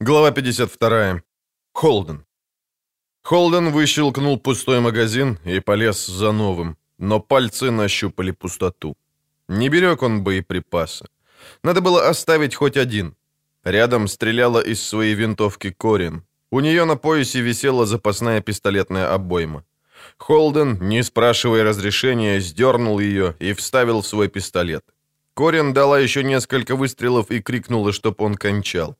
Глава 52. Холден. Холден выщелкнул пустой магазин и полез за новым, но пальцы нащупали пустоту. Не берег он боеприпасы. Надо было оставить хоть один. Рядом стреляла из своей винтовки Корин. У нее на поясе висела запасная пистолетная обойма. Холден, не спрашивая разрешения, сдернул ее и вставил в свой пистолет. Корин дала еще несколько выстрелов и крикнула, чтоб он кончал.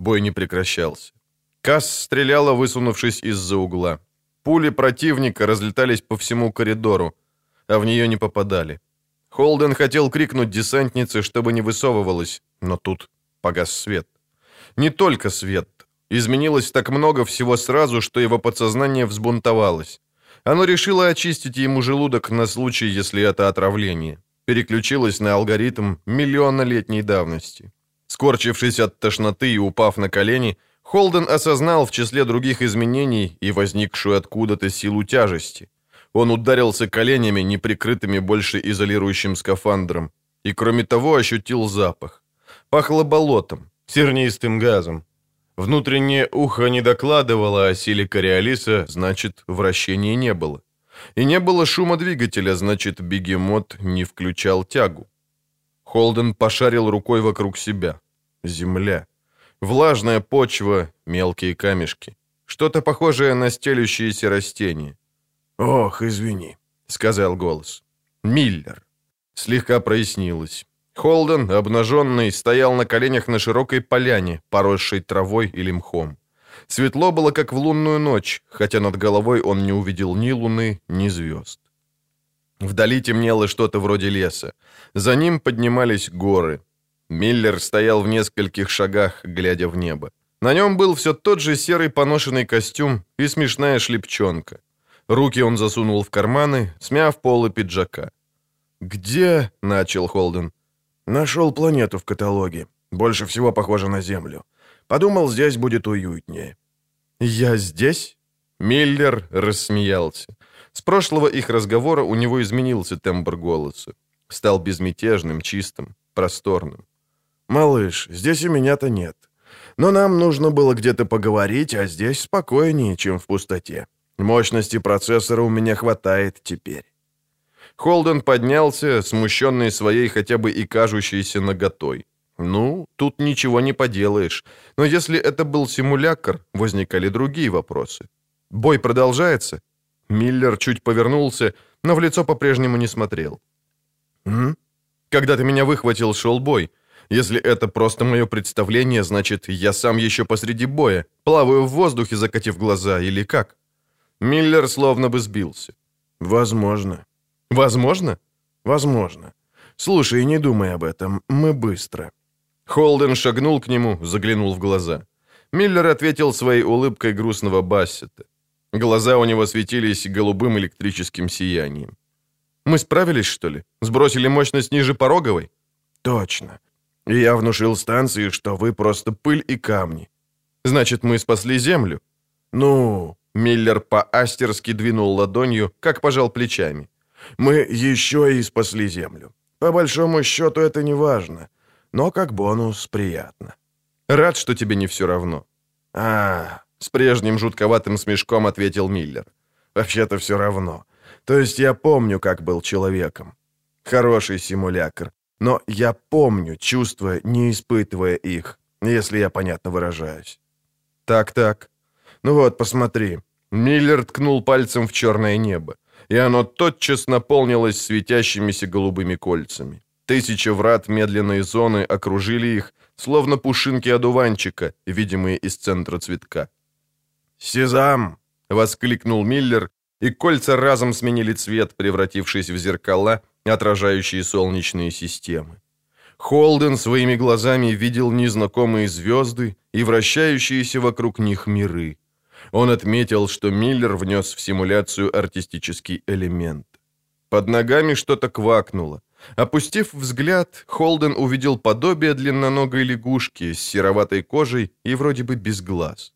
Бой не прекращался. Касс стреляла, высунувшись из-за угла. Пули противника разлетались по всему коридору, а в нее не попадали. Холден хотел крикнуть десантнице, чтобы не высовывалась, но тут погас свет. Не только свет. Изменилось так много всего сразу, что его подсознание взбунтовалось. Оно решило очистить ему желудок на случай, если это отравление. Переключилось на алгоритм миллионнолетней давности. Скорчившись от тошноты и упав на колени, Холден осознал в числе других изменений и возникшую откуда-то силу тяжести. Он ударился коленями, неприкрытыми больше изолирующим скафандром, и кроме того ощутил запах. Пахло болотом, сернистым газом. Внутреннее ухо не докладывало о силе кориолиса, значит, вращения не было. И не было шума двигателя, значит, бегемот не включал тягу. Холден пошарил рукой вокруг себя. Земля. Влажная почва, мелкие камешки. Что-то похожее на стелющиеся растения. «Ох, извини», — сказал голос. «Миллер». Слегка прояснилось. Холден, обнаженный, стоял на коленях на широкой поляне, поросшей травой или мхом. Светло было, как в лунную ночь, хотя над головой он не увидел ни луны, ни звезд. Вдали темнело что-то вроде леса. За ним поднимались горы. Миллер стоял в нескольких шагах, глядя в небо. На нем был все тот же серый поношенный костюм и смешная шлепчонка. Руки он засунул в карманы, смяв полы пиджака. «Где?» — начал Холден. «Нашел планету в каталоге. Больше всего похоже на Землю. Подумал, здесь будет уютнее». «Я здесь?» Миллер рассмеялся. С прошлого их разговора у него изменился тембр голоса. Стал безмятежным, чистым, просторным. «Малыш, здесь и меня-то нет. Но нам нужно было где-то поговорить, а здесь спокойнее, чем в пустоте. Мощности процессора у меня хватает теперь». Холден поднялся, смущенный своей хотя бы и кажущейся наготой. Ну, тут ничего не поделаешь. Но если это был симулятор, возникали другие вопросы. Бой продолжается? Миллер чуть повернулся, но в лицо по-прежнему не смотрел. «М? Когда ты меня выхватил, шел бой. Если это просто мое представление, значит, я сам еще посреди боя, плаваю в воздухе, закатив глаза, или как?» Миллер словно бы сбился. «Возможно». «Возможно?» «Возможно. Слушай, не думай об этом, мы быстро». Холден шагнул к нему, заглянул в глаза. Миллер ответил своей улыбкой грустного Бассета. Глаза у него светились голубым электрическим сиянием. «Мы справились, что ли? Сбросили мощность ниже пороговой?» «Точно. И я внушил станции, что вы просто пыль и камни». «Значит, мы спасли Землю?» «Ну...» Миллер по-астерски двинул ладонью, как пожал плечами. «Мы еще и спасли Землю. По большому счету это не важно, но как бонус приятно». «Рад, что тебе не все равно». «А, с прежним жутковатым смешком ответил Миллер. «Вообще-то все равно. То есть я помню, как был человеком. Хороший симулятор. Но я помню чувства, не испытывая их, если я понятно выражаюсь». «Так-так. Ну вот, посмотри». Миллер ткнул пальцем в черное небо, и оно тотчас наполнилось светящимися голубыми кольцами. Тысячи врат медленной зоны окружили их, словно пушинки одуванчика, видимые из центра цветка. «Сезам!» — воскликнул Миллер, и кольца разом сменили цвет, превратившись в зеркала, отражающие солнечные системы. Холден своими глазами видел незнакомые звезды и вращающиеся вокруг них миры. Он отметил, что Миллер внес в симуляцию артистический элемент. Под ногами что-то квакнуло. Опустив взгляд, Холден увидел подобие длинноногой лягушки с сероватой кожей и вроде бы без глаз.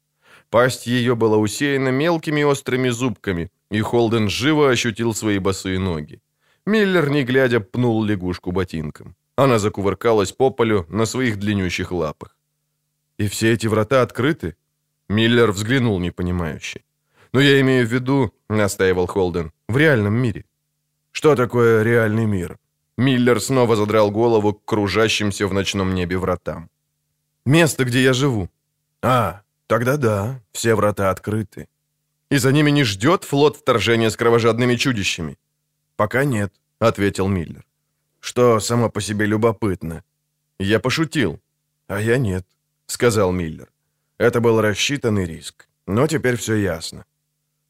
Пасть ее была усеяна мелкими острыми зубками, и Холден живо ощутил свои босые ноги. Миллер, не глядя, пнул лягушку ботинком. Она закувыркалась по полю на своих длиннющих лапах. И все эти врата открыты? Миллер взглянул непонимающе. «Но я имею в виду», — настаивал Холден, — «в реальном мире». «Что такое реальный мир?» Миллер снова задрал голову к кружащимся в ночном небе вратам. «Место, где я живу». «А, тогда да, все врата открыты». «И за ними не ждет флот вторжения с кровожадными чудищами?» «Пока нет», — ответил Миллер. «Что само по себе любопытно». «Я пошутил». «А я нет», — сказал Миллер. Это был рассчитанный риск. Но теперь все ясно.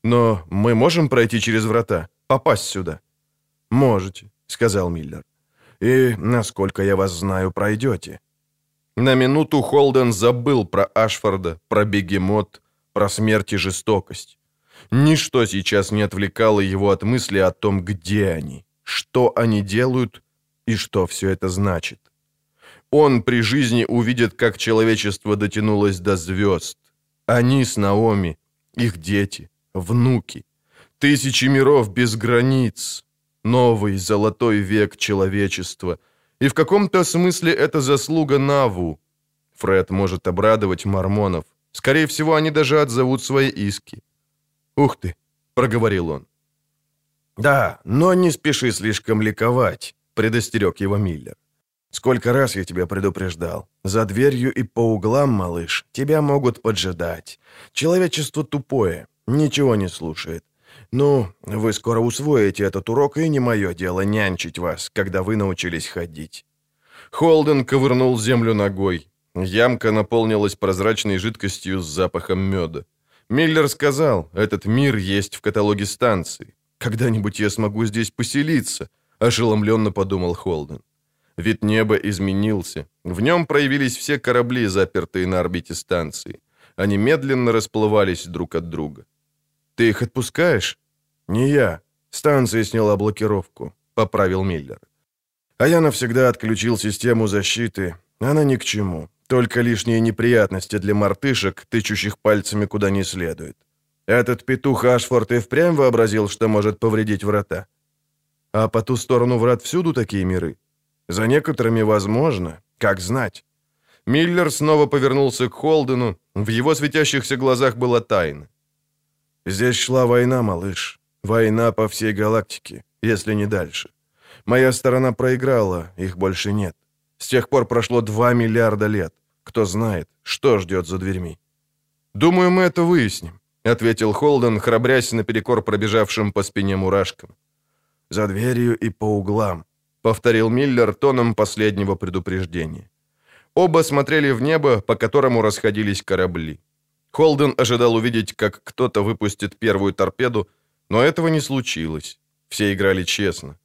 «Но мы можем пройти через врата? Попасть сюда?» «Можете», — сказал Миллер. «И, насколько я вас знаю, пройдете». На минуту Холден забыл про Ашфорда, про бегемот, про смерть и жестокость. Ничто сейчас не отвлекало его от мысли о том, где они, что они делают и что все это значит. Он при жизни увидит, как человечество дотянулось до звезд. Они с Наоми, их дети, внуки. Тысячи миров без границ. Новый золотой век человечества. И в каком-то смысле это заслуга Наву. Фред может обрадовать мормонов. Скорее всего, они даже отзовут свои иски. «Ух ты!» — проговорил он. «Да, но не спеши слишком ликовать», — предостерег его Миллер. «Сколько раз я тебя предупреждал. За дверью и по углам, малыш, тебя могут поджидать. Человечество тупое, ничего не слушает. Ну, вы скоро усвоите этот урок, и не мое дело нянчить вас, когда вы научились ходить». Холден ковырнул землю ногой. Ямка наполнилась прозрачной жидкостью с запахом меда. Миллер сказал, этот мир есть в каталоге станций. «Когда-нибудь я смогу здесь поселиться», — ошеломленно подумал Холден. Вид неба изменился. В нем проявились все корабли, запертые на орбите станции. Они медленно расплывались друг от друга. «Ты их отпускаешь?» «Не я. Станция сняла блокировку», — поправил Миллер. «А я навсегда отключил систему защиты. Она ни к чему. Только лишние неприятности для мартышек, тычущих пальцами куда не следует. Этот петух Ашфорд и впрямь вообразил, что может повредить врата. А по ту сторону врат всюду такие миры. За некоторыми возможно, как знать. Миллер снова повернулся к Холдену. В его светящихся глазах была тайна. «Здесь шла война, малыш. Война по всей галактике, если не дальше. Моя сторона проиграла, их больше нет. С тех пор прошло 2 миллиарда лет. Кто знает, что ждет за дверьми. «Думаю, мы это выясним», — ответил Холден, храбрясь наперекор пробежавшим по спине мурашкам. «За дверью и по углам», — повторил Миллер тоном последнего предупреждения. Оба смотрели в небо, по которому расходились корабли. Холден ожидал увидеть, как кто-то выпустит первую торпеду, но этого не случилось. Все играли честно.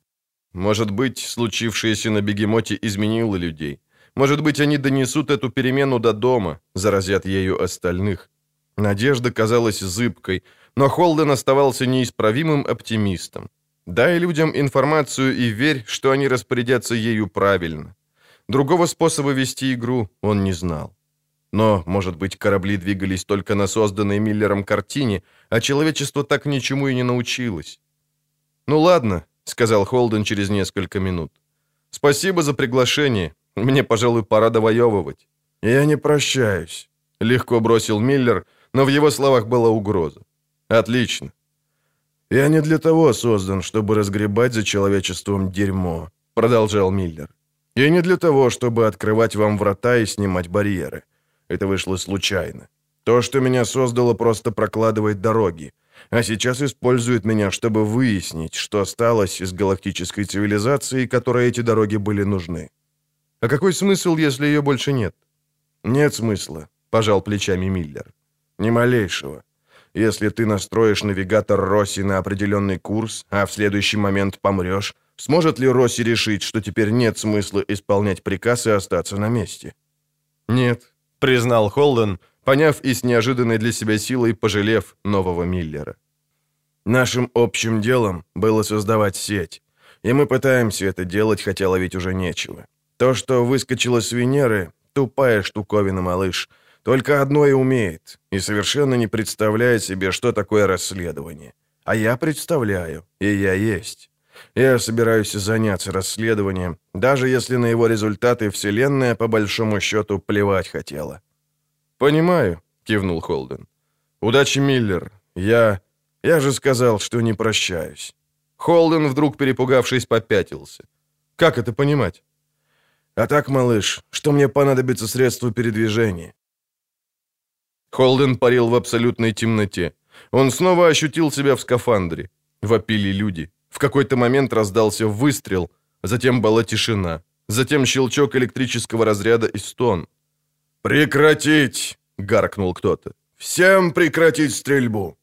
Может быть, случившееся на бегемоте изменило людей. Может быть, они донесут эту перемену до дома, заразят ею остальных. Надежда казалась зыбкой, но Холден оставался неисправимым оптимистом. Дай людям информацию и верь, что они распорядятся ею правильно. Другого способа вести игру он не знал. Но, может быть, корабли двигались только на созданной Миллером картине, а человечество так ничему и не научилось. «Ну ладно», — сказал Холден через несколько минут. «Спасибо за приглашение. Мне, пожалуй, пора довоевывать». «Я не прощаюсь», — легко бросил Миллер, но в его словах была угроза. «Отлично». «Я не для того создан, чтобы разгребать за человечеством дерьмо», — продолжал Миллер. «И не для того, чтобы открывать вам врата и снимать барьеры. Это вышло случайно. То, что меня создало, просто прокладывает дороги, а сейчас использует меня, чтобы выяснить, что осталось из галактической цивилизации, которой эти дороги были нужны. А какой смысл, если ее больше нет? Нет смысла, пожал плечами Миллер. Ни малейшего. Если ты настроишь навигатор Росси на определенный курс, а в следующий момент помрешь, сможет ли Росси решить, что теперь нет смысла исполнять приказ и остаться на месте? Нет, признал Холден, поняв и с неожиданной для себя силой пожалев нового Миллера. Нашим общим делом было создавать сеть, и мы пытаемся это делать, хотя ловить уже нечего. То, что выскочило с Венеры, тупая штуковина, малыш. Только одно и умеет, и совершенно не представляет себе, что такое расследование. А я представляю, и я есть. Я собираюсь заняться расследованием, даже если на его результаты Вселенная, по большому счету, плевать хотела. «Понимаю», — кивнул Холден. «Удачи, Миллер. Я... я же сказал, что не прощаюсь». Холден, вдруг перепугавшись, попятился. «Как это понимать?» «А так, малыш, что мне понадобится средство передвижения?» Холден парил в абсолютной темноте. Он снова ощутил себя в скафандре. Вопили люди. В какой-то момент раздался выстрел, затем была тишина, затем щелчок электрического разряда и стон. «Прекратить!» — гаркнул кто-то. «Всем прекратить стрельбу!»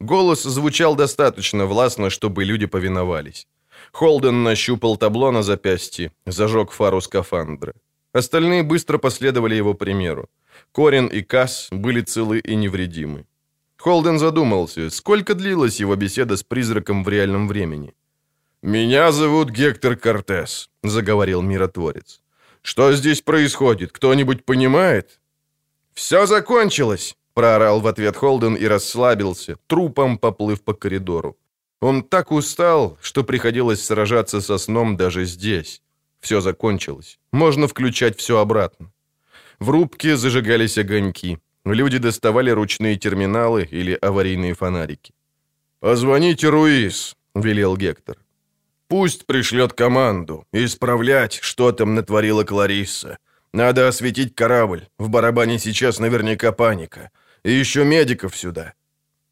Голос звучал достаточно властно, чтобы люди повиновались. Холден нащупал табло на запястье, зажег фару скафандра. Остальные быстро последовали его примеру. Корин и Касс были целы и невредимы. Холден задумался, сколько длилась его беседа с призраком в реальном времени. «Меня зовут Гектор Кортес», — заговорил миротворец. «Что здесь происходит? Кто-нибудь понимает?» «Все закончилось», — проорал в ответ Холден и расслабился, трупом поплыв по коридору. Он так устал, что приходилось сражаться со сном даже здесь. Все закончилось. Можно включать все обратно. В рубке зажигались огоньки. Люди доставали ручные терминалы или аварийные фонарики. «Позвоните Руис», — велел Гектор. «Пусть пришлет команду. Исправлять, что там натворила Кларисса. Надо осветить корабль. В барабане сейчас наверняка паника. И еще медиков сюда».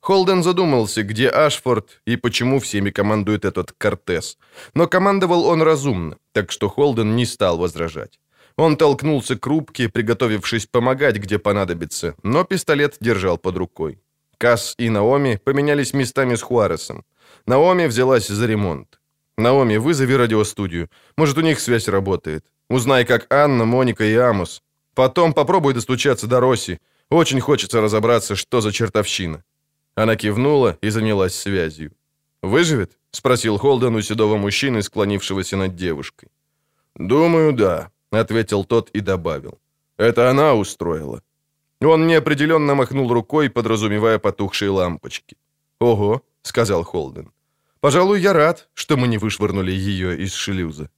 Холден задумался, где Ашфорд и почему всеми командует этот Кортес. Но командовал он разумно, так что Холден не стал возражать. Он толкнулся к рубке, приготовившись помогать, где понадобится, но пистолет держал под рукой. Касс и Наоми поменялись местами с Хуаресом. Наоми взялась за ремонт. «Наоми, вызови радиостудию. Может, у них связь работает. Узнай, как Анна, Моника и Амос. Потом попробуй достучаться до Росси. Очень хочется разобраться, что за чертовщина». Она кивнула и занялась связью. «Выживет?» — спросил Холден у седого мужчины, склонившегося над девушкой. «Думаю, да», — ответил тот и добавил. «Это она устроила». Он неопределенно махнул рукой, подразумевая потухшие лампочки. «Ого», — сказал Холден. «Пожалуй, я рад, что мы не вышвырнули ее из шлюза».